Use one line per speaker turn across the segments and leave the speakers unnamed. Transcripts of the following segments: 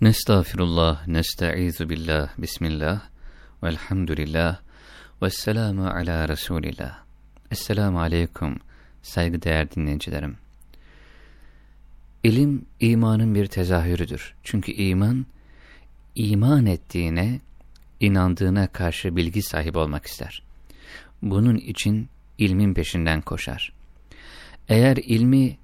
Nestağfirullah, nesta'izu billah, bismillah, velhamdülillah, vesselamu ala Resulillah. Esselamu aleyküm, saygıdeğer dinleyicilerim. İlim, imanın bir tezahürüdür. Çünkü iman, iman ettiğine, inandığına karşı bilgi sahibi olmak ister. Bunun için ilmin peşinden koşar. Eğer ilmi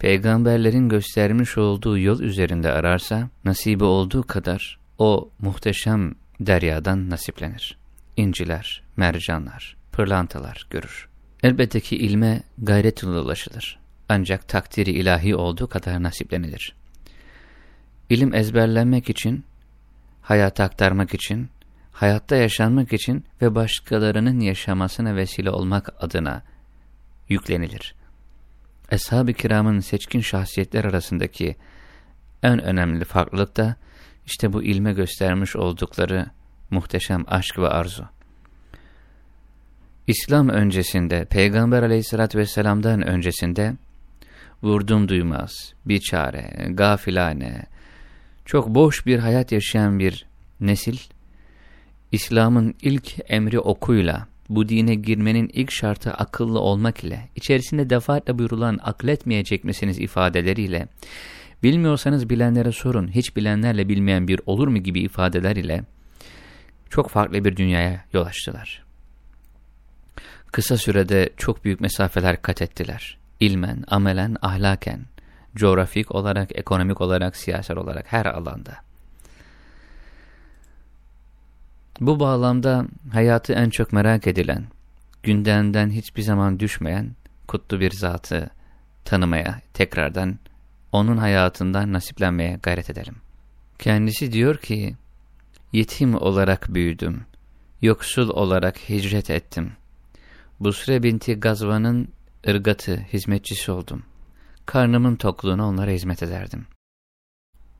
peygamberlerin göstermiş olduğu yol üzerinde ararsa, nasibi olduğu kadar o muhteşem deryadan nasiplenir. İnciler, mercanlar, pırlantalar görür. Elbette ki ilme gayret ulaşılır. Ancak takdiri ilahi olduğu kadar nasiplenilir. İlim ezberlenmek için, hayata aktarmak için, hayatta yaşanmak için ve başkalarının yaşamasına vesile olmak adına yüklenilir. Eshab-ı kiramın seçkin şahsiyetler arasındaki en önemli farklılık da işte bu ilme göstermiş oldukları muhteşem aşk ve arzu. İslam öncesinde, Peygamber aleyhissalatü vesselam'dan öncesinde vurdum duymaz, biçare, gafilane, çok boş bir hayat yaşayan bir nesil, İslam'ın ilk emri okuyla, bu dine girmenin ilk şartı akıllı olmak ile, içerisinde defaatle buyurulan akletmeyecek misiniz ifadeleriyle, bilmiyorsanız bilenlere sorun, hiç bilenlerle bilmeyen bir olur mu gibi ifadeler ile, çok farklı bir dünyaya yol açtılar. Kısa sürede çok büyük mesafeler kat ettiler. İlmen, amelen, ahlaken, coğrafik olarak, ekonomik olarak, siyasal olarak her alanda. Bu bağlamda hayatı en çok merak edilen, gündemden hiçbir zaman düşmeyen kutlu bir zatı tanımaya, tekrardan onun hayatından nasiplenmeye gayret edelim. Kendisi diyor ki, yetim olarak büyüdüm, yoksul olarak hicret ettim. Busre binti Gazvan'ın ırgatı, hizmetçisi oldum. Karnımın tokluğuna onlara hizmet ederdim.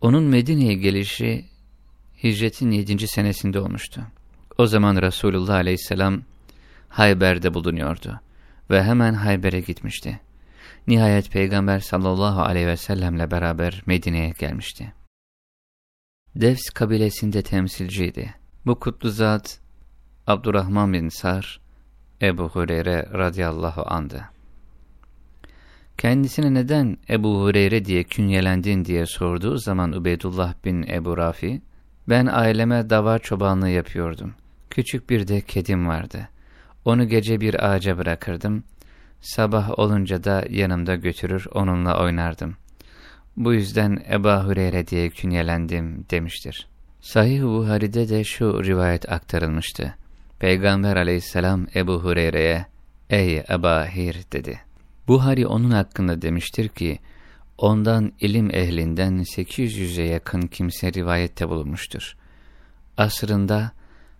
Onun Medine'ye gelişi hicretin yedinci senesinde olmuştu. O zaman Resulullah aleyhisselam Hayber'de bulunuyordu ve hemen Hayber'e gitmişti. Nihayet Peygamber sallallahu aleyhi ve sellemle beraber Medine'ye gelmişti. Devs kabilesinde temsilciydi. Bu kutlu zat Abdurrahman bin Sar, Ebu Hureyre radıyallahu andı. Kendisine neden Ebu Hureyre diye künyelendin diye sorduğu zaman Ubeydullah bin Ebu Rafi, ben aileme davar çobanlığı yapıyordum. Küçük bir de kedim vardı. Onu gece bir ağaca bırakırdım. Sabah olunca da yanımda götürür onunla oynardım. Bu yüzden Eba Hureyre diye künyelendim demiştir. Sahih Buhari'de de şu rivayet aktarılmıştı. Peygamber aleyhisselam Ebu Hureyre'ye, ''Ey Eba Hir'' dedi. Buhari onun hakkında demiştir ki, ondan ilim ehlinden 800'e yakın kimse rivayette bulunmuştur. Asrında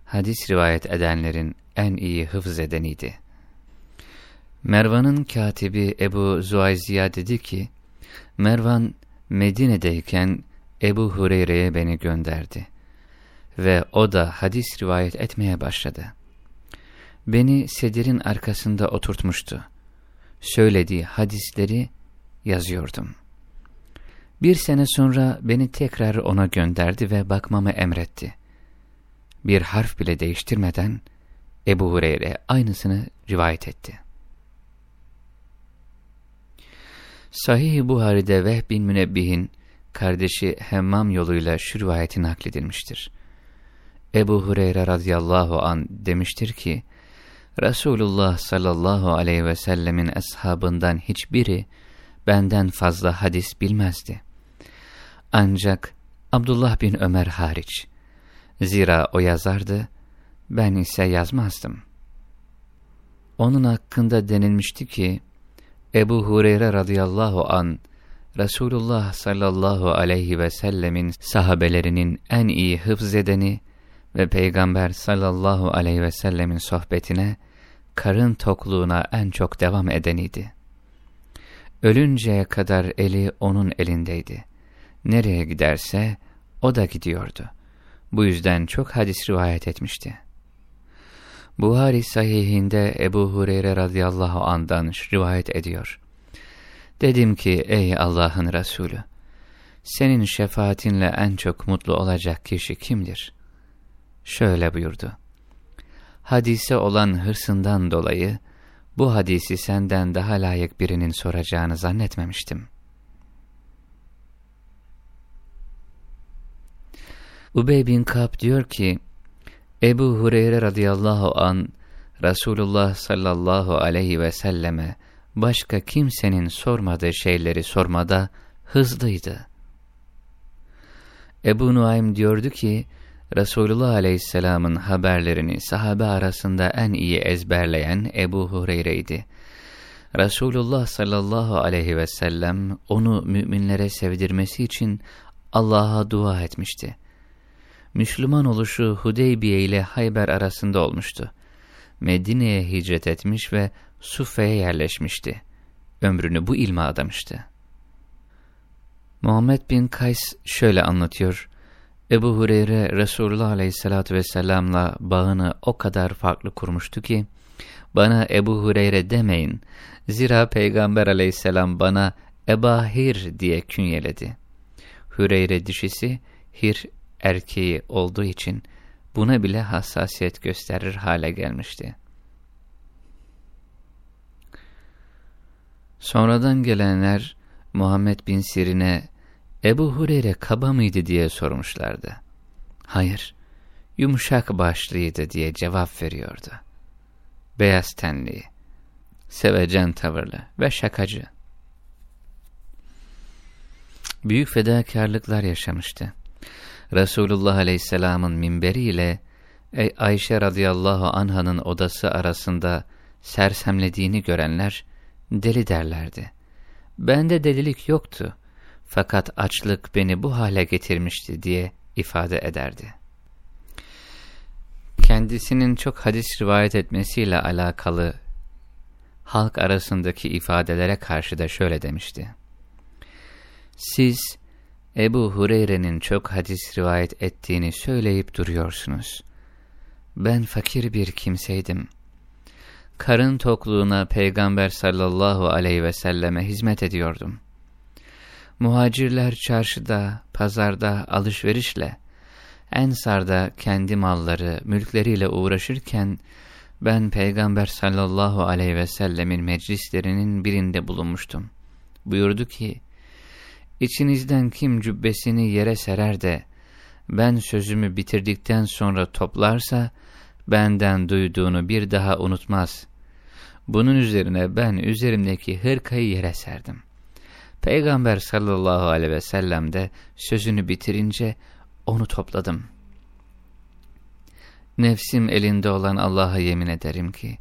hadis rivayet edenlerin en iyi hıfz edeniydi. Mervan'ın katibi Ebu Zuayziya dedi ki, Mervan Medine'deyken Ebu Hureyre'ye beni gönderdi ve o da hadis rivayet etmeye başladı. Beni sedirin arkasında oturtmuştu. Söylediği hadisleri yazıyordum. Bir sene sonra beni tekrar ona gönderdi ve bakmamı emretti. Bir harf bile değiştirmeden Ebu Hureyre aynısını rivayet etti. Sahih-i Buhari'de Vehb bin Münebbih'in kardeşi Hemmam yoluyla şu rivayeti nakledilmiştir. Ebu Hureyre radıyallahu an demiştir ki, Resulullah sallallahu aleyhi ve sellemin ashabından hiçbiri benden fazla hadis bilmezdi. Ancak Abdullah bin Ömer hariç. Zira o yazardı, ben ise yazmazdım. Onun hakkında denilmişti ki, Ebu Hureyre radıyallahu an Resulullah sallallahu aleyhi ve sellemin sahabelerinin en iyi hıfz edeni ve Peygamber sallallahu aleyhi ve sellemin sohbetine, karın tokluğuna en çok devam edeniydi. Ölünceye kadar eli onun elindeydi. Nereye giderse o da gidiyordu. Bu yüzden çok hadis rivayet etmişti. Buhari sahihinde Ebu Hureyre radıyallahu andan rivayet ediyor. Dedim ki ey Allah'ın Resulü, senin şefaatinle en çok mutlu olacak kişi kimdir? Şöyle buyurdu. Hadise olan hırsından dolayı, bu hadisi senden daha layık birinin soracağını zannetmemiştim. Ubey bin Kab diyor ki, Ebu Hureyre radıyallahu an Resulullah sallallahu aleyhi ve selleme başka kimsenin sormadığı şeyleri sormada hızlıydı. Ebu Nuaym diyordu ki, Resulullah aleyhisselamın haberlerini sahabe arasında en iyi ezberleyen Ebu Hureyre'ydi. Resulullah sallallahu aleyhi ve sellem onu müminlere sevdirmesi için Allah'a dua etmişti. Müslüman oluşu Hudeybiye ile Hayber arasında olmuştu. Medine'ye hicret etmiş ve Sufe'ye yerleşmişti. Ömrünü bu ilme adamıştı. Muhammed bin Kays şöyle anlatıyor. Ebu Hureyre Resulullah aleyhissalatü vesselamla bağını o kadar farklı kurmuştu ki, bana Ebu Hureyre demeyin, zira Peygamber aleyhisselam bana Ebahir diye künyeledi. Hüreyre dişisi, Hir erkeği olduğu için buna bile hassasiyet gösterir hale gelmişti. Sonradan gelenler Muhammed bin Sirin'e Ebu Hureyre kaba mıydı diye sormuşlardı. Hayır, yumuşak başlıydı diye cevap veriyordu. Beyaz tenli, sevecen tavırlı ve şakacı. Büyük fedakarlıklar yaşamıştı. Resulullah Aleyhisselam'ın minberiyle Ayşe radıyallahu anhanın odası arasında sersemlediğini görenler deli derlerdi. Bende delilik yoktu fakat açlık beni bu hale getirmişti diye ifade ederdi. Kendisinin çok hadis rivayet etmesiyle alakalı halk arasındaki ifadelere karşı da şöyle demişti. Siz Ebu Hureyre'nin çok hadis rivayet ettiğini söyleyip duruyorsunuz. Ben fakir bir kimseydim. Karın tokluğuna Peygamber sallallahu aleyhi ve selleme hizmet ediyordum. Muhacirler çarşıda, pazarda alışverişle, Ensar'da kendi malları, mülkleriyle uğraşırken, ben Peygamber sallallahu aleyhi ve sellemin meclislerinin birinde bulunmuştum. Buyurdu ki, İçinizden kim cübbesini yere serer de, ben sözümü bitirdikten sonra toplarsa, benden duyduğunu bir daha unutmaz. Bunun üzerine ben üzerimdeki hırkayı yere serdim. Peygamber sallallahu aleyhi ve sellem de sözünü bitirince onu topladım. Nefsim elinde olan Allah'a yemin ederim ki,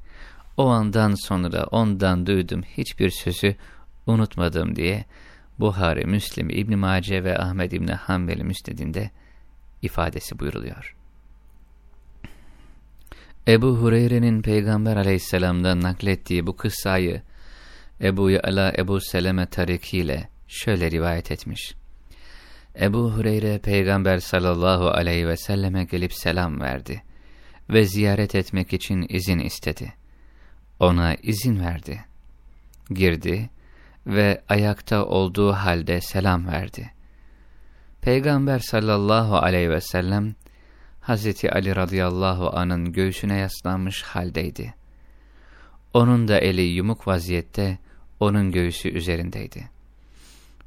o andan sonra ondan duydum hiçbir sözü unutmadım diye, Buhari, Müslim, İbn Mace ve Ahmed İbn Hanbel Müstedinde ifadesi buyruluyor. Ebu Hureyre'nin Peygamber aleyhisselamdan naklettiği bu kıssayı Ebu Ya'la Ebu Seleme tarikiyle şöyle rivayet etmiş. Ebu Hureyre Peygamber sallallahu aleyhi ve selleme gelip selam verdi ve ziyaret etmek için izin istedi. Ona izin verdi. Girdi ve ayakta olduğu halde selam verdi. Peygamber sallallahu aleyhi ve sellem Hazreti Ali radıyallahu anın göğsüne yaslanmış haldeydi. Onun da eli yumuk vaziyette onun göğsü üzerindeydi.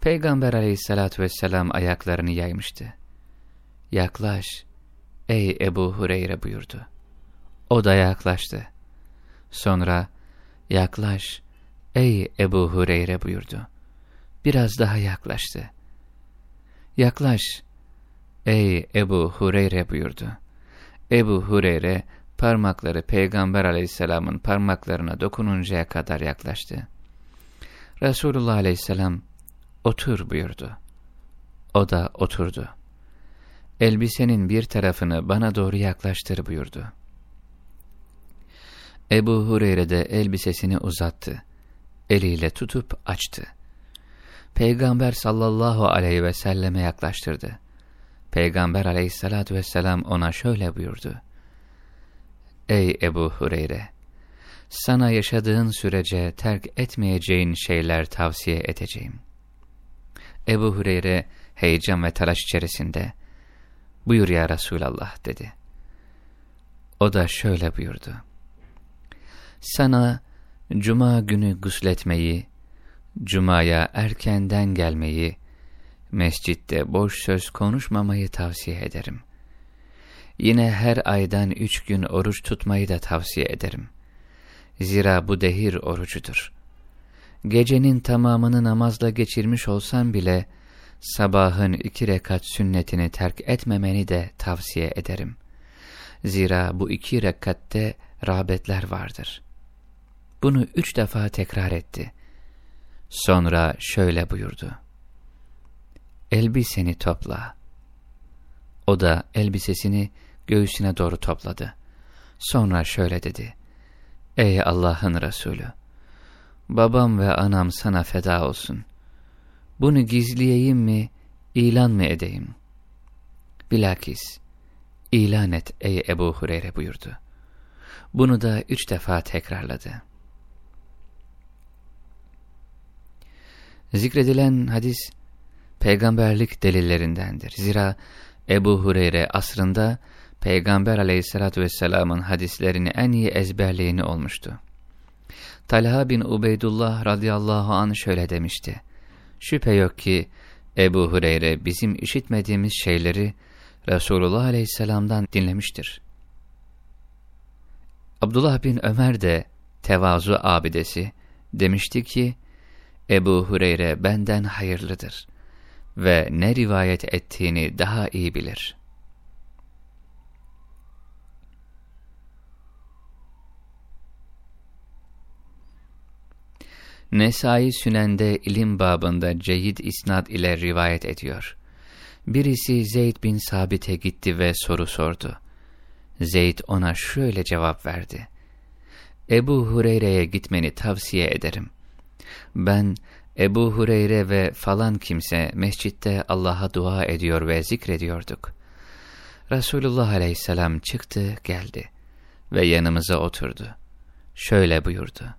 Peygamber aleyhissalatü vesselam ayaklarını yaymıştı. Yaklaş, ey Ebu Hureyre buyurdu. O da yaklaştı. Sonra, yaklaş, Ey Ebu Hureyre buyurdu. Biraz daha yaklaştı. Yaklaş. Ey Ebu Hureyre buyurdu. Ebu Hureyre parmakları Peygamber aleyhisselamın parmaklarına dokununcaya kadar yaklaştı. Resulullah aleyhisselam otur buyurdu. O da oturdu. Elbisenin bir tarafını bana doğru yaklaştır buyurdu. Ebu Hureyre de elbisesini uzattı eliyle tutup açtı. Peygamber sallallahu aleyhi ve selleme yaklaştırdı. Peygamber aleyhissalatü vesselam ona şöyle buyurdu. Ey Ebu Hureyre! Sana yaşadığın sürece terk etmeyeceğin şeyler tavsiye edeceğim. Ebu Hureyre heyecan ve telaş içerisinde, ''Buyur ya Resulallah'' dedi. O da şöyle buyurdu. ''Sana cuma günü gusletmeyi, cumaya erkenden gelmeyi, mescitte boş söz konuşmamayı tavsiye ederim. Yine her aydan üç gün oruç tutmayı da tavsiye ederim. Zira bu dehir orucudur. Gecenin tamamını namazla geçirmiş olsan bile, sabahın iki rekat sünnetini terk etmemeni de tavsiye ederim. Zira bu iki rekatte rağbetler vardır. Bunu üç defa tekrar etti. Sonra şöyle buyurdu. Elbiseni topla. O da elbisesini göğsüne doğru topladı. Sonra şöyle dedi. Ey Allah'ın Resulü! Babam ve anam sana feda olsun. Bunu gizleyeyim mi, ilan mı edeyim? Bilakis, ilan et ey Ebu Hureyre buyurdu. Bunu da üç defa tekrarladı. Zikredilen hadis, peygamberlik delillerindendir. Zira Ebu Hureyre asrında Peygamber aleyhissalatü vesselamın hadislerini en iyi ezberleyeni olmuştu. Talha bin Ubeydullah radıyallahu anh şöyle demişti. Şüphe yok ki Ebu Hureyre bizim işitmediğimiz şeyleri Resulullah aleyhisselamdan dinlemiştir. Abdullah bin Ömer de tevazu abidesi demişti ki, Ebu Hureyre benden hayırlıdır ve ne rivayet ettiğini daha iyi bilir. Nesai Sünen'de ilim babında ceyid isnad ile rivayet ediyor. Birisi Zeyd bin Sabit'e gitti ve soru sordu. Zeyd ona şöyle cevap verdi. Ebu Hureyre'ye gitmeni tavsiye ederim. Ben Ebu Hureyre ve falan kimse mescitte Allah'a dua ediyor ve zikrediyorduk. Resulullah aleyhisselam çıktı geldi ve yanımıza oturdu. Şöyle buyurdu.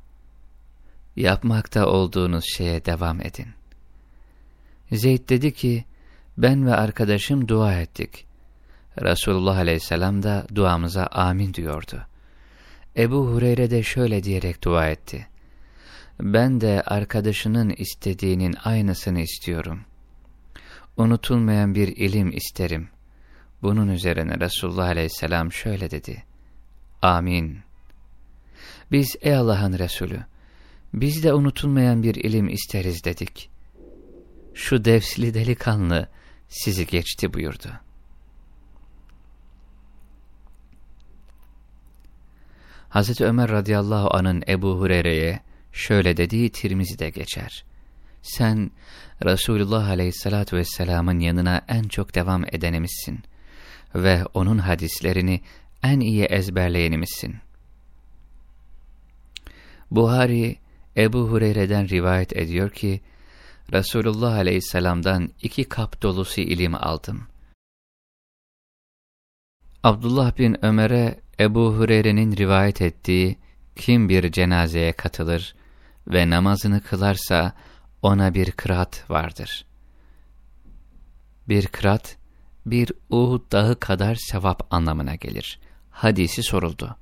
Yapmakta olduğunuz şeye devam edin. Zeyd dedi ki, ben ve arkadaşım dua ettik. Resulullah aleyhisselam da duamıza amin diyordu. Ebu Hureyre de şöyle diyerek dua etti. Ben de arkadaşının istediğinin aynısını istiyorum. Unutulmayan bir ilim isterim. Bunun üzerine Resulullah aleyhisselam şöyle dedi. Amin. Biz ey Allah'ın Resulü, biz de unutulmayan bir ilim isteriz dedik. Şu devsli delikanlı sizi geçti buyurdu. Hz. Ömer radıyallahu anın Ebu Hureyre'ye şöyle dediği Tirmizi'de geçer. Sen Resulullah aleyhissalatu vesselamın yanına en çok devam edenimizsin ve onun hadislerini en iyi ezberleyenimizsin. Buhari, Ebu Hureyre'den rivayet ediyor ki, Resulullah aleyhisselamdan iki kap dolusu ilim aldım. Abdullah bin Ömer'e Ebu Hureyre'nin rivayet ettiği, kim bir cenazeye katılır ve namazını kılarsa ona bir kırat vardır. Bir kırat, bir Uhud dağı kadar sevap anlamına gelir. Hadisi soruldu.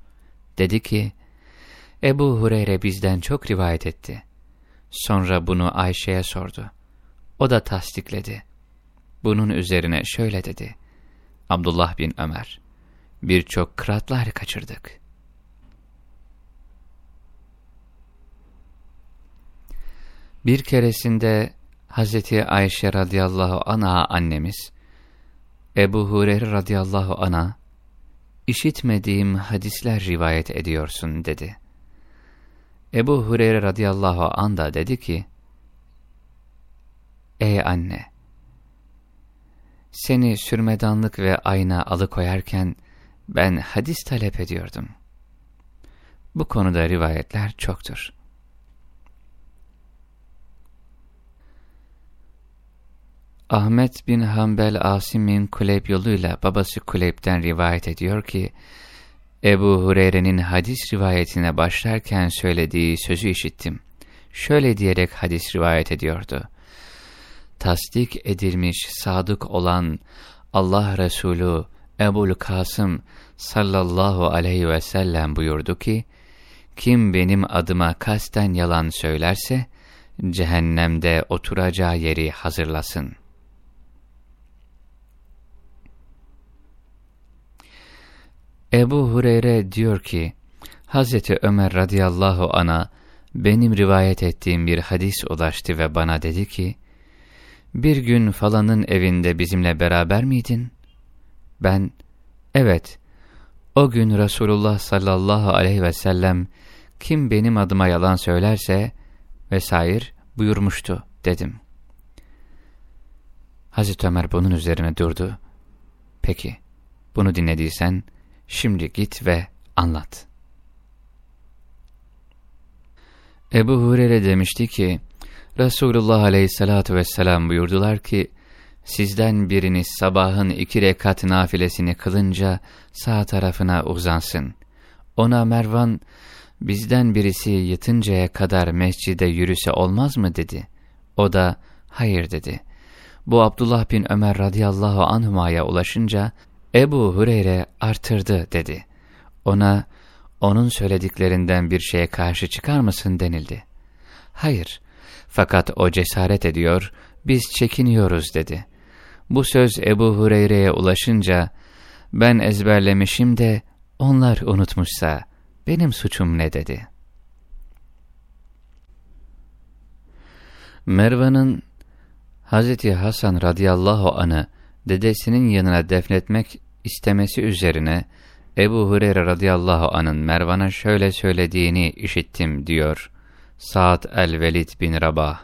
Dedi ki, Ebu Hureyre bizden çok rivayet etti. Sonra bunu Ayşe'ye sordu. O da tasdikledi. Bunun üzerine şöyle dedi. Abdullah bin Ömer, birçok kıratlar kaçırdık. Bir keresinde Hazreti Ayşe radıyallahu anha annemiz, Ebu Hureyre radıyallahu ana, işitmediğim hadisler rivayet ediyorsun dedi. Ebu Hureyre radıyallahu an da dedi ki, Ey anne! Seni sürmedanlık ve ayna alıkoyarken ben hadis talep ediyordum. Bu konuda rivayetler çoktur. Ahmet bin Hanbel Asim'in Kuleyb yoluyla babası Kuleyb'den rivayet ediyor ki, Ebu Hureyre'nin hadis rivayetine başlarken söylediği sözü işittim. Şöyle diyerek hadis rivayet ediyordu. tasdik edilmiş sadık olan Allah Resulü Ebul Kasım sallallahu aleyhi ve sellem buyurdu ki, kim benim adıma kasten yalan söylerse, cehennemde oturacağı yeri hazırlasın. Ebu Hureyre diyor ki, Hazreti Ömer radıyallahu ana benim rivayet ettiğim bir hadis ulaştı ve bana dedi ki, bir gün falanın evinde bizimle beraber miydin? Ben, evet, o gün Resulullah sallallahu aleyhi ve sellem, kim benim adıma yalan söylerse, vesaire buyurmuştu, dedim. Hazreti Ömer bunun üzerine durdu. Peki, bunu dinlediysen, şimdi git ve anlat. Ebu Hureyre demişti ki, Resulullah aleyhissalatu vesselam buyurdular ki, sizden biriniz sabahın iki rekat nafilesini kılınca sağ tarafına uzansın. Ona Mervan, bizden birisi yıtıncaya kadar mescide yürüse olmaz mı dedi. O da, hayır dedi. Bu Abdullah bin Ömer radıyallahu anhumaya ulaşınca, Ebu Hureyre artırdı dedi. Ona, onun söylediklerinden bir şeye karşı çıkar mısın denildi. Hayır, fakat o cesaret ediyor, biz çekiniyoruz dedi. Bu söz Ebu Hureyre'ye ulaşınca, ben ezberlemişim de onlar unutmuşsa benim suçum ne dedi. Mervan'ın Hazreti Hasan radıyallahu anı dedesinin yanına defnetmek istemesi üzerine Ebu Hureyre radıyallahu anın Mervan'a şöyle söylediğini işittim diyor. Sa'd el-Velid bin Rabah.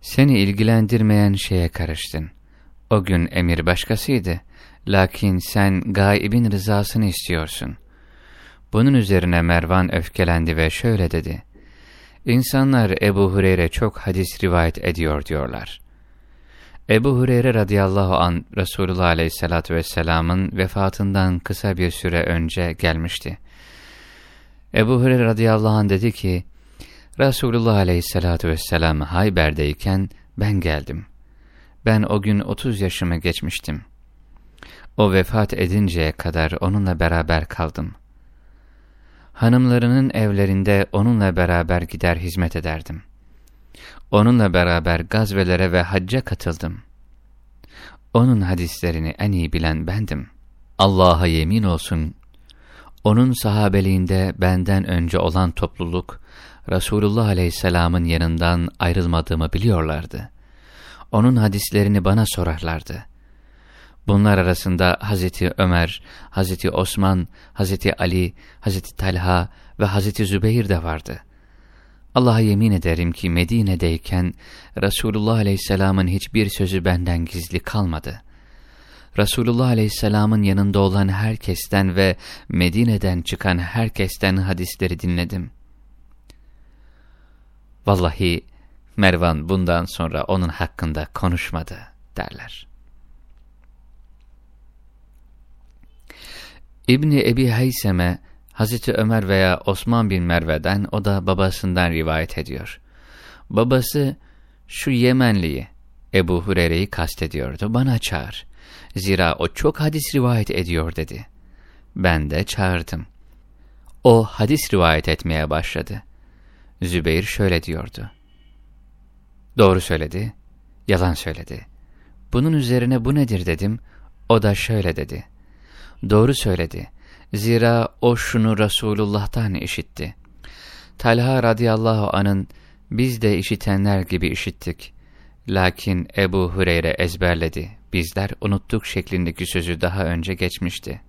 Seni ilgilendirmeyen şeye karıştın. O gün emir başkasıydı. Lakin sen gaibin rızasını istiyorsun. Bunun üzerine Mervan öfkelendi ve şöyle dedi. İnsanlar Ebu Hureyre çok hadis rivayet ediyor diyorlar. Ebu Hureyre radıyallahu an Resulullah aleyhissalatü vesselamın vefatından kısa bir süre önce gelmişti. Ebu Hureyre radıyallahu an dedi ki, Resulullah aleyhissalatü vesselam Hayber'deyken ben geldim. Ben o gün 30 yaşımı geçmiştim. O vefat edinceye kadar onunla beraber kaldım. Hanımlarının evlerinde onunla beraber gider hizmet ederdim. Onunla beraber gazvelere ve hacca katıldım. Onun hadislerini en iyi bilen bendim. Allah'a yemin olsun, onun sahabeliğinde benden önce olan topluluk, Resulullah Aleyhisselam'ın yanından ayrılmadığımı biliyorlardı. Onun hadislerini bana sorarlardı. Bunlar arasında Hazreti Ömer, Hazreti Osman, Hazreti Ali, Hazreti Talha ve Hazreti Zübeyir de vardı. Allah'a yemin ederim ki Medine'deyken Resulullah Aleyhisselam'ın hiçbir sözü benden gizli kalmadı. Resulullah Aleyhisselam'ın yanında olan herkesten ve Medine'den çıkan herkesten hadisleri dinledim. Vallahi Mervan bundan sonra onun hakkında konuşmadı derler. İbni Ebi Hayseme Hazreti Ömer veya Osman bin Merve'den o da babasından rivayet ediyor. Babası şu Yemenliyi Ebu Hureyre'yi kastediyordu. Bana çağır. Zira o çok hadis rivayet ediyor dedi. Ben de çağırdım. O hadis rivayet etmeye başladı. Zübeyir şöyle diyordu. Doğru söyledi, yalan söyledi. Bunun üzerine bu nedir dedim, o da şöyle dedi. Doğru söyledi, zira o şunu Resulullah'tan işitti. Talha radıyallahu anın biz de işitenler gibi işittik. Lakin Ebu Hureyre ezberledi, bizler unuttuk şeklindeki sözü daha önce geçmişti.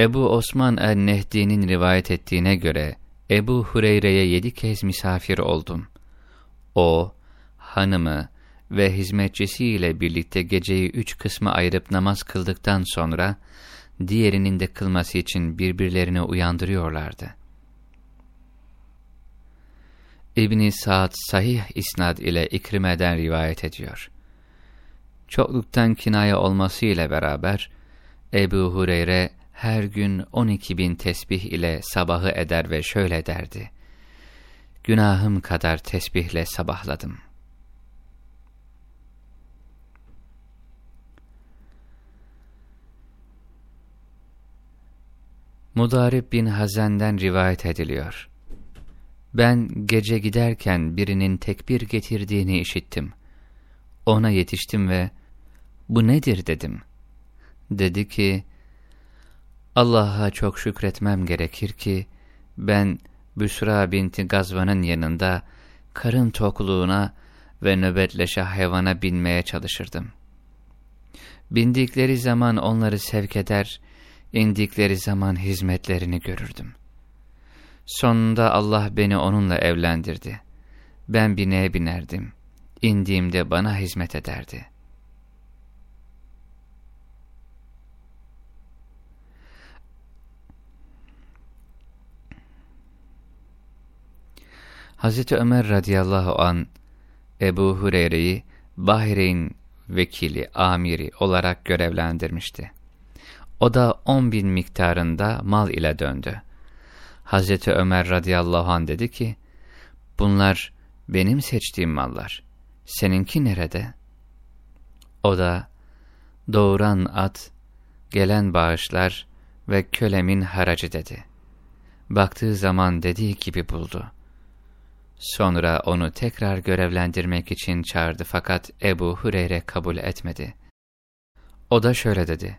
Ebu Osman el-Nehdi'nin rivayet ettiğine göre Ebu Hureyre'ye yedi kez misafir oldum. O, hanımı ve hizmetçisiyle birlikte geceyi üç kısmı ayırıp namaz kıldıktan sonra, diğerinin de kılması için birbirlerini uyandırıyorlardı. İbn-i Sa'd sahih isnad ile İkrime'den rivayet ediyor. çokluktan kinaya olmasıyla beraber Ebu Hureyre her gün 12 bin tesbih ile sabahı eder ve şöyle derdi. Günahım kadar tesbihle sabahladım. Mudarip bin Hazen'den rivayet ediliyor. Ben gece giderken birinin tekbir getirdiğini işittim. Ona yetiştim ve bu nedir dedim. Dedi ki, Allah'a çok şükretmem gerekir ki, ben Büsra binti Gazvan'ın yanında karın tokluğuna ve nöbetleşe hayvana binmeye çalışırdım. Bindikleri zaman onları sevk eder, indikleri zaman hizmetlerini görürdüm. Sonunda Allah beni onunla evlendirdi. Ben bineğe binerdim. İndiğimde bana hizmet ederdi. Hazreti Ömer radıyallahu an Ebu Hureyre'yi Bahreyn vekili, amiri olarak görevlendirmişti. O da on bin miktarında mal ile döndü. Hazreti Ömer radıyallahu an dedi ki, bunlar benim seçtiğim mallar. Seninki nerede? O da, doğuran at, gelen bağışlar ve kölemin haracı dedi. Baktığı zaman dediği gibi buldu. Sonra onu tekrar görevlendirmek için çağırdı fakat Ebu Hureyre kabul etmedi. O da şöyle dedi,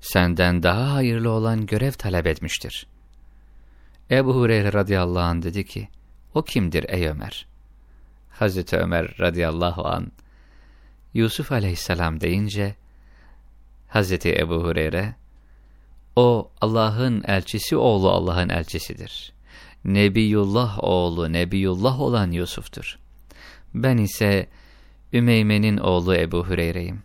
senden daha hayırlı olan görev talep etmiştir. Ebu Hureyre radıyallahu anh dedi ki, o kimdir ey Ömer? Hazreti Ömer radıyallahu an Yusuf aleyhisselam deyince, Hazreti Ebu Hureyre, o Allah'ın elçisi oğlu Allah'ın elçisidir. Nebiyullah oğlu Nebiyullah olan Yusuf'tur. Ben ise Ümeyme'nin oğlu Ebu Hureyre'yim.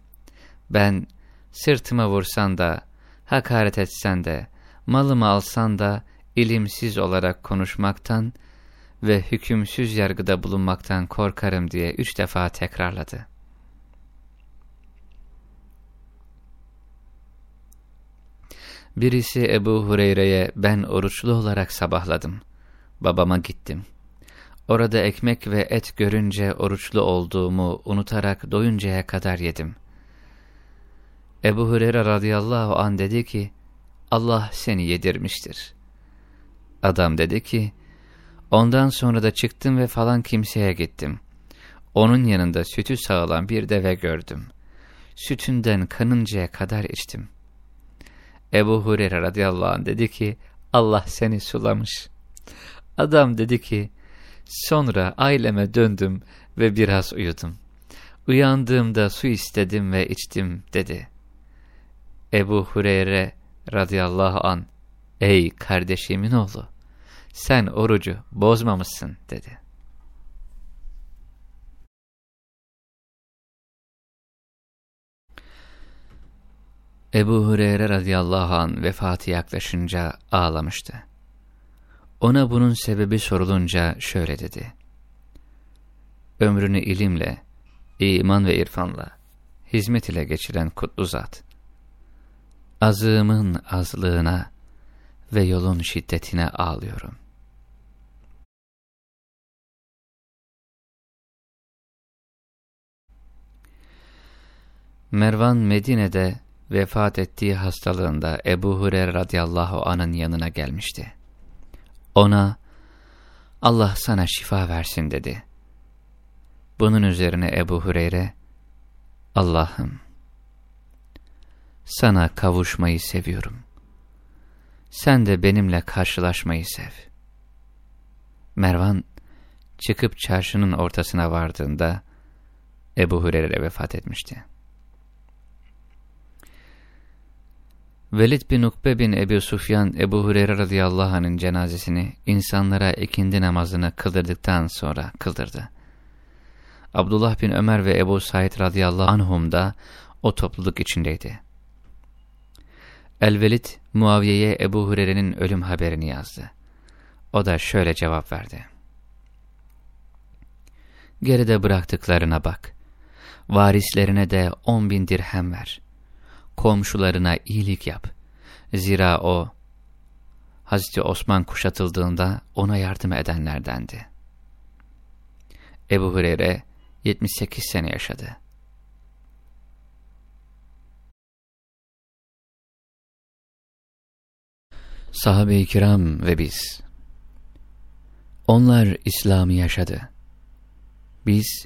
Ben sırtıma vursan da, hakaret etsen de, malımı alsan da, ilimsiz olarak konuşmaktan ve hükümsüz yargıda bulunmaktan korkarım diye üç defa tekrarladı. Birisi Ebu Hureyre'ye ben oruçlu olarak sabahladım. Babama gittim. Orada ekmek ve et görünce oruçlu olduğumu unutarak doyuncaya kadar yedim. Ebu Hureyre radıyallahu an dedi ki, Allah seni yedirmiştir. Adam dedi ki, ondan sonra da çıktım ve falan kimseye gittim. Onun yanında sütü sağılan bir deve gördüm. Sütünden kanıncaya kadar içtim. Ebu Hureyre radıyallahu anh dedi ki, Allah seni sulamış. Adam dedi ki, sonra aileme döndüm ve biraz uyudum. Uyandığımda su istedim ve içtim dedi. Ebu Hureyre radıyallahu an, ey kardeşimin oğlu, sen orucu bozmamışsın dedi. Ebu Hureyre radıyallahu an vefatı yaklaşınca ağlamıştı. Ona bunun sebebi sorulunca şöyle dedi. Ömrünü ilimle, iman ve irfanla, hizmet ile geçiren kutlu zat, azığımın azlığına ve yolun şiddetine ağlıyorum. Mervan Medine'de vefat ettiği hastalığında Ebu Hureyre radıyallahu anın yanına gelmişti. Ona, Allah sana şifa versin dedi. Bunun üzerine Ebu Hureyre, Allah'ım, sana kavuşmayı seviyorum. Sen de benimle karşılaşmayı sev. Mervan, çıkıp çarşının ortasına vardığında, Ebu Hureyre vefat etmişti. Velid bin Ukbe bin Ebu Sufyan, Ebu Hureyre radıyallahu anh'ın cenazesini insanlara ikindi namazını kıldırdıktan sonra kıldırdı. Abdullah bin Ömer ve Ebu Said radıyallahu anhum da o topluluk içindeydi. El-Velid, Muaviye'ye Ebu Hureyre'nin ölüm haberini yazdı. O da şöyle cevap verdi. Geride bıraktıklarına bak. varislerine de on bin dirhem ver. Komşularına iyilik yap. Zira o, Hazreti Osman kuşatıldığında ona yardım edenlerdendi. Ebu Hureyre 78 sene yaşadı. Sahabe-i kiram ve biz. Onlar İslam'ı yaşadı. Biz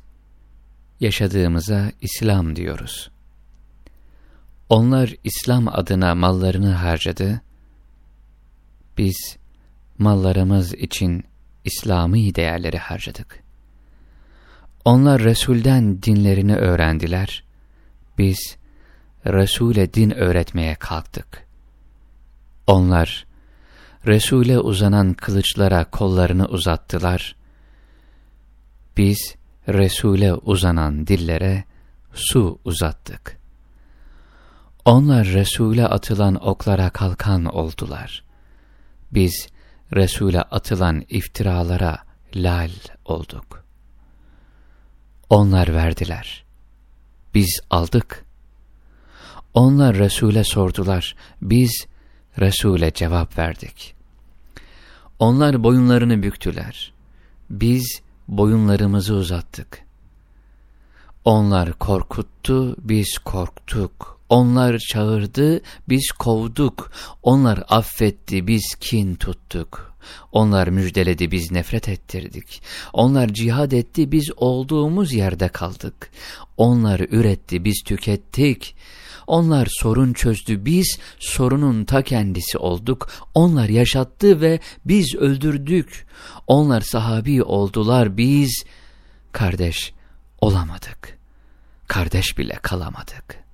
yaşadığımıza İslam diyoruz. Onlar İslam adına mallarını harcadı. Biz mallarımız için İslami değerleri harcadık. Onlar Resul'den dinlerini öğrendiler. Biz Resul'e din öğretmeye kalktık. Onlar Resul'e uzanan kılıçlara kollarını uzattılar. Biz Resul'e uzanan dillere su uzattık. Onlar Resul'e atılan oklara kalkan oldular. Biz Resul'e atılan iftiralara lal olduk. Onlar verdiler. Biz aldık. Onlar Resul'e sordular. Biz Resul'e cevap verdik. Onlar boyunlarını büktüler. Biz boyunlarımızı uzattık. Onlar korkuttu, biz korktuk. Onlar çağırdı, biz kovduk. Onlar affetti, biz kin tuttuk. Onlar müjdeledi, biz nefret ettirdik. Onlar cihad etti, biz olduğumuz yerde kaldık. Onlar üretti, biz tükettik. Onlar sorun çözdü, biz sorunun ta kendisi olduk. Onlar yaşattı ve biz öldürdük. Onlar sahabi oldular, biz kardeş olamadık. Kardeş bile kalamadık.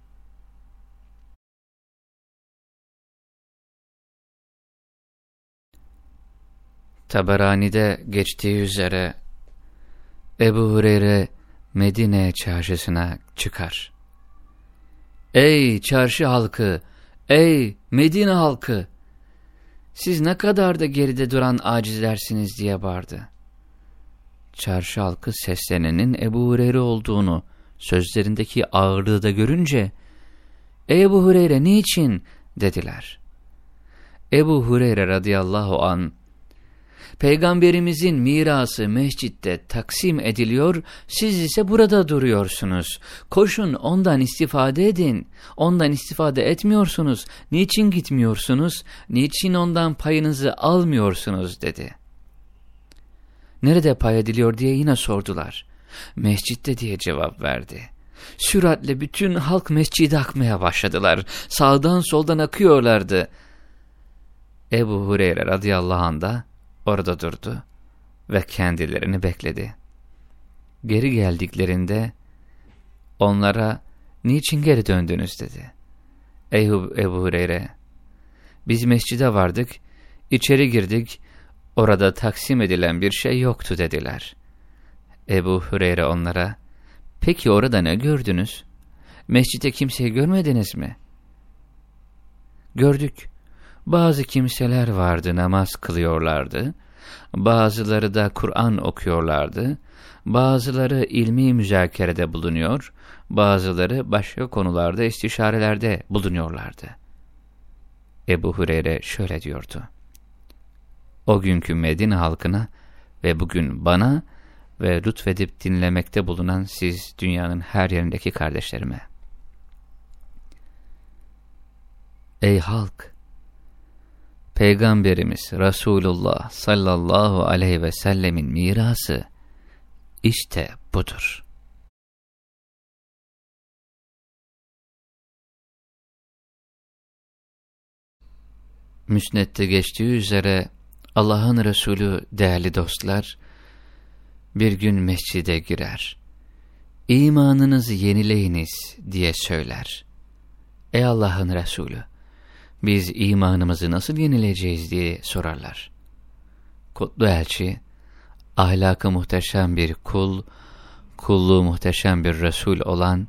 Tabarani'de geçtiği üzere Ebu Hureyre Medine çarşısına çıkar. Ey çarşı halkı, ey Medine halkı! Siz ne kadar da geride duran acizlersiniz diye bağırdı. Çarşı halkı seslenenin Ebu Hureyre olduğunu sözlerindeki ağırlığı da görünce, Ey Ebu Hureyre niçin? dediler. Ebu Hureyre radıyallahu an Peygamberimizin mirası mescitte taksim ediliyor, siz ise burada duruyorsunuz. Koşun ondan istifade edin. Ondan istifade etmiyorsunuz. Niçin gitmiyorsunuz? Niçin ondan payınızı almıyorsunuz dedi. Nerede pay ediliyor diye yine sordular. Mescitte diye cevap verdi. Süratle bütün halk mescide akmaya başladılar. Sağdan soldan akıyorlardı. Ebu Hureyre radıyallahu anh da orada durdu ve kendilerini bekledi. Geri geldiklerinde onlara niçin geri döndünüz dedi. Ey Ebu Hureyre, biz mescide vardık, içeri girdik, orada taksim edilen bir şey yoktu dediler. Ebu Hureyre onlara, peki orada ne gördünüz? Mescide kimseyi görmediniz mi? Gördük. Bazı kimseler vardı namaz kılıyorlardı, bazıları da Kur'an okuyorlardı, bazıları ilmi müzakerede bulunuyor, bazıları başka konularda istişarelerde bulunuyorlardı. Ebu Hureyre şöyle diyordu. O günkü Medine halkına ve bugün bana ve lütfedip dinlemekte bulunan siz dünyanın her yerindeki kardeşlerime. Ey halk! Peygamberimiz Resulullah sallallahu aleyhi ve sellemin mirası işte budur. Müsnet'te geçtiği üzere Allah'ın Resulü değerli dostlar bir gün mescide girer. İmanınızı yenileyiniz diye söyler. Ey Allah'ın Resulü biz imanımızı nasıl yenileceğiz diye sorarlar. Kutlu elçi, ahlakı muhteşem bir kul, kulluğu muhteşem bir Resul olan,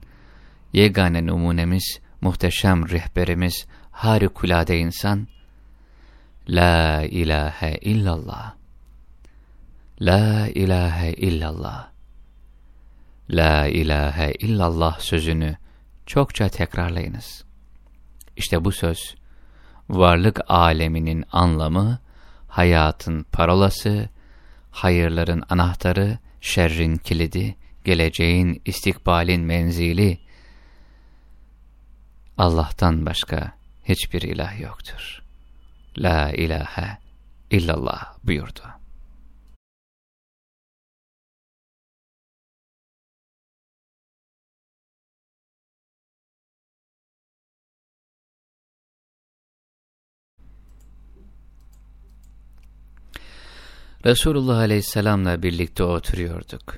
yegane numunemiz, muhteşem rehberimiz, harikulade insan, La ilahe illallah, La ilahe illallah, La ilahe illallah sözünü çokça tekrarlayınız. İşte bu söz, varlık aleminin anlamı, hayatın parolası, hayırların anahtarı, şerrin kilidi, geleceğin istikbalin menzili, Allah'tan başka hiçbir ilah yoktur. La ilahe illallah buyurdu. Resulullah Aleyhisselam'la birlikte oturuyorduk.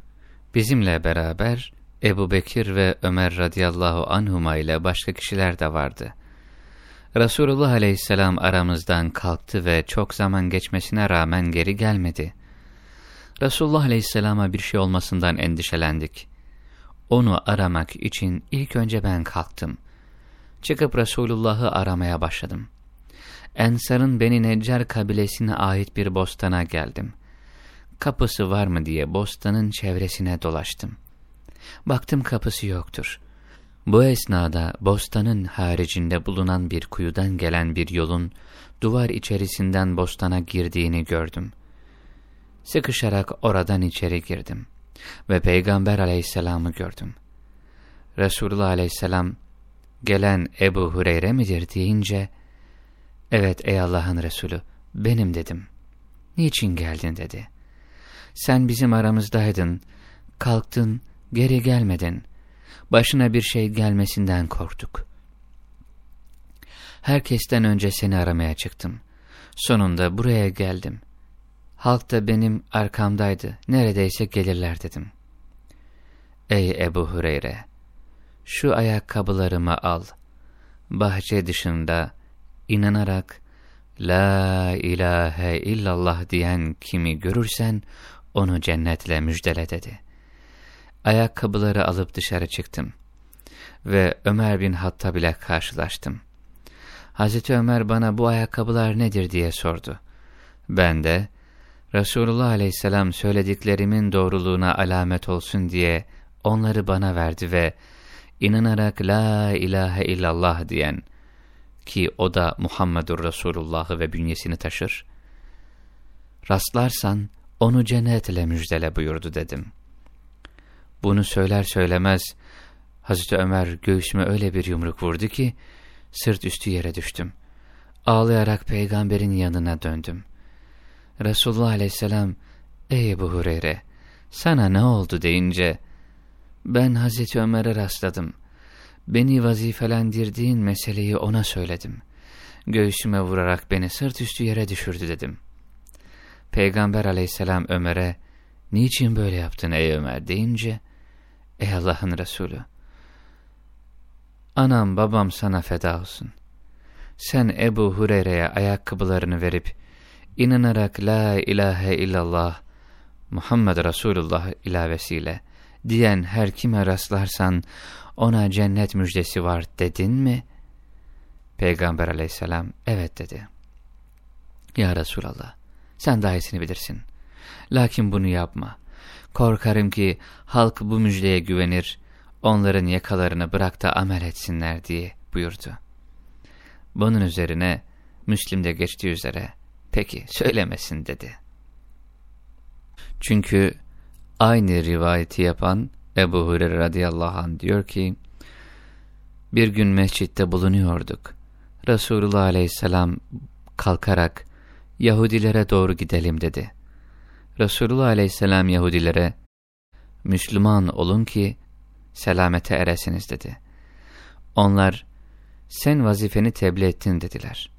Bizimle beraber Ebu Bekir ve Ömer radıyallahu anhuma ile başka kişiler de vardı. Resulullah aleyhisselam aramızdan kalktı ve çok zaman geçmesine rağmen geri gelmedi. Resulullah aleyhisselama bir şey olmasından endişelendik. Onu aramak için ilk önce ben kalktım. Çıkıp Resulullah'ı aramaya başladım. Ensar'ın Beni Neccar kabilesine ait bir bostana geldim. Kapısı var mı diye bostanın çevresine dolaştım. Baktım kapısı yoktur. Bu esnada bostanın haricinde bulunan bir kuyudan gelen bir yolun duvar içerisinden bostana girdiğini gördüm. Sıkışarak oradan içeri girdim ve Peygamber aleyhisselamı gördüm. Resulullah aleyhisselam gelen Ebu Hureyre midir deyince, evet ey Allah'ın Resulü benim dedim. Niçin geldin dedi. Sen bizim aramızdaydın, kalktın, geri gelmedin. Başına bir şey gelmesinden korktuk. Herkesten önce seni aramaya çıktım. Sonunda buraya geldim. Halk da benim arkamdaydı. Neredeyse gelirler dedim. Ey Ebu Hureyre! Şu ayakkabılarımı al. Bahçe dışında inanarak La ilahe illallah diyen kimi görürsen onu cennetle müjdele dedi. Ayakkabıları alıp dışarı çıktım. Ve Ömer bin Hattab ile karşılaştım. Hazreti Ömer bana bu ayakkabılar nedir diye sordu. Ben de Resulullah aleyhisselam söylediklerimin doğruluğuna alamet olsun diye onları bana verdi ve inanarak la ilahe illallah diyen ki o da Muhammedur Resulullah'ı ve bünyesini taşır. Rastlarsan onu cennetle müjdele buyurdu dedim.'' Bunu söyler söylemez Hazreti Ömer göğsüme öyle bir yumruk vurdu ki sırt üstü yere düştüm. Ağlayarak peygamberin yanına döndüm. Resulullah aleyhisselam ey Ebu Hureyre sana ne oldu deyince ben Hazreti Ömer'e rastladım. Beni vazifelendirdiğin meseleyi ona söyledim. Göğsüme vurarak beni sırt üstü yere düşürdü dedim. Peygamber aleyhisselam Ömer'e niçin böyle yaptın ey Ömer deyince Ey Allah'ın Resulü! Anam babam sana feda olsun. Sen Ebu Hureyre'ye ayakkabılarını verip, inanarak La ilahe illallah, Muhammed Resulullah ilavesiyle diyen her kime rastlarsan ona cennet müjdesi var dedin mi? Peygamber aleyhisselam evet dedi. Ya Resulallah sen daha iyisini bilirsin. Lakin bunu yapma. Korkarım ki halk bu müjdeye güvenir, onların yakalarını bırak da amel etsinler diye buyurdu. Bunun üzerine Müslim'de geçtiği üzere peki söylemesin dedi. Çünkü aynı rivayeti yapan Ebu Hureyre radıyallahu anh diyor ki, bir gün mescitte bulunuyorduk. Resulullah aleyhisselam kalkarak Yahudilere doğru gidelim dedi. Resulullah aleyhisselam Yahudilere, Müslüman olun ki selamete eresiniz dedi. Onlar, sen vazifeni tebliğ ettin dediler.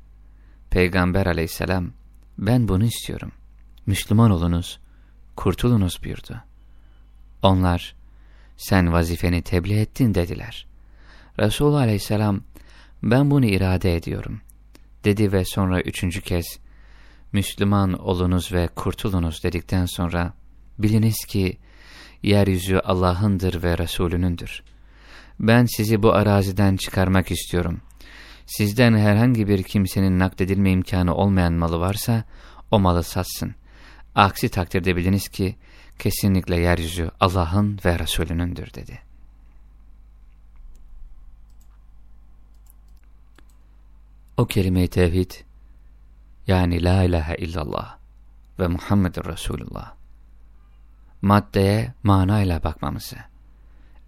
Peygamber aleyhisselam, ben bunu istiyorum. Müslüman olunuz, kurtulunuz buyurdu. Onlar, sen vazifeni tebliğ ettin dediler. Resulullah aleyhisselam, ben bunu irade ediyorum, dedi ve sonra üçüncü kez, Müslüman olunuz ve kurtulunuz dedikten sonra biliniz ki yeryüzü Allah'ındır ve Resulünündür. Ben sizi bu araziden çıkarmak istiyorum. Sizden herhangi bir kimsenin nakledilme imkanı olmayan malı varsa o malı satsın. Aksi takdirde biliniz ki kesinlikle yeryüzü Allah'ın ve Resulünündür dedi. O kelime-i tevhid, yani La ilahe illallah ve Muhammedur Resulullah, maddeye manayla bakmamızı,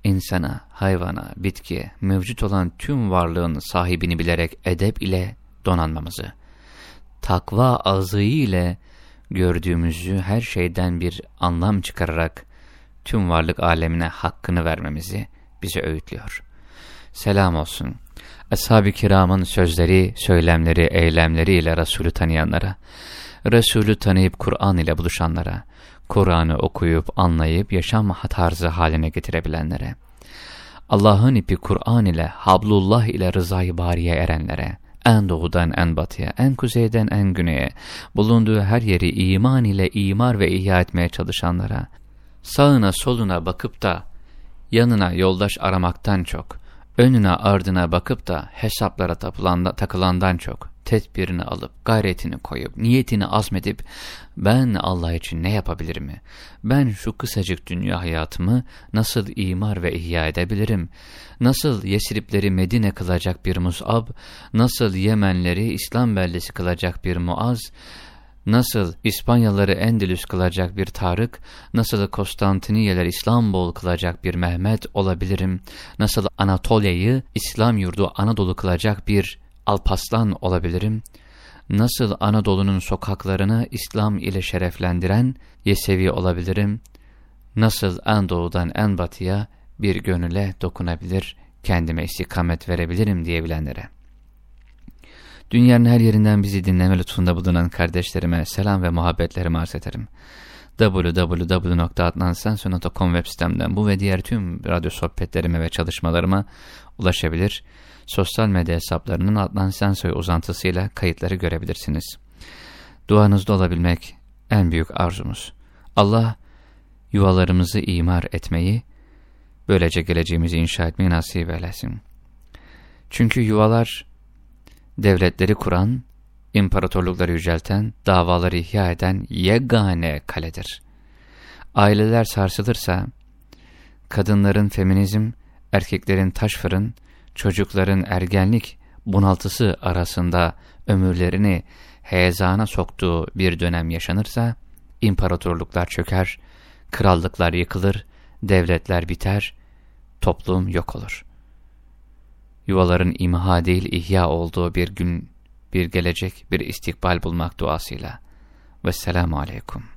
insana, hayvana, bitkiye, mevcut olan tüm varlığın sahibini bilerek edep ile donanmamızı, takva ağzı ile gördüğümüzü her şeyden bir anlam çıkararak tüm varlık alemine hakkını vermemizi bize öğütlüyor. Selam olsun. Ashab-ı kiramın sözleri, söylemleri, eylemleriyle Resulü tanıyanlara, Resulü tanıyıp Kur'an ile buluşanlara, Kur'an'ı okuyup, anlayıp, yaşam tarzı haline getirebilenlere, Allah'ın ipi Kur'an ile, Hablullah ile rızayı bariye erenlere, en doğudan en batıya, en kuzeyden en güneye, bulunduğu her yeri iman ile imar ve ihya etmeye çalışanlara, sağına soluna bakıp da yanına yoldaş aramaktan çok, önüne ardına bakıp da hesaplara takılandan çok, tedbirini alıp, gayretini koyup, niyetini azmedip, ben Allah için ne yapabilirim? Ben şu kısacık dünya hayatımı nasıl imar ve ihya edebilirim? Nasıl Yesripleri Medine kılacak bir Mus'ab, nasıl Yemenleri İslam beldesi kılacak bir Muaz, nasıl İspanyalıları Endülüs kılacak bir Tarık, nasıl Konstantiniyeler İstanbul kılacak bir Mehmet olabilirim, nasıl Anatolia'yı İslam yurdu Anadolu kılacak bir Alpaslan olabilirim, nasıl Anadolu'nun sokaklarını İslam ile şereflendiren Yesevi olabilirim, nasıl en doğudan en batıya bir gönüle dokunabilir, kendime istikamet verebilirim diyebilenlere. Dünyanın her yerinden bizi dinleme lütfunda bulunan kardeşlerime selam ve muhabbetlerimi arz ederim. www.adnansenson.com web sitemden bu ve diğer tüm radyo sohbetlerime ve çalışmalarıma ulaşabilir, sosyal medya hesaplarının Adnan Sensoy uzantısıyla kayıtları görebilirsiniz. Duanızda olabilmek en büyük arzumuz. Allah yuvalarımızı imar etmeyi, böylece geleceğimizi inşa etmeyi nasip eylesin. Çünkü yuvalar devletleri kuran, imparatorlukları yücelten, davaları ihya eden yegane kaledir. Aileler sarsılırsa, kadınların feminizm, erkeklerin taş fırın, çocukların ergenlik bunaltısı arasında ömürlerini heyezana soktuğu bir dönem yaşanırsa, imparatorluklar çöker, krallıklar yıkılır, devletler biter, toplum yok olur yuvaların imha değil ihya olduğu bir gün, bir gelecek, bir istikbal bulmak duasıyla. Vesselamu Aleyküm.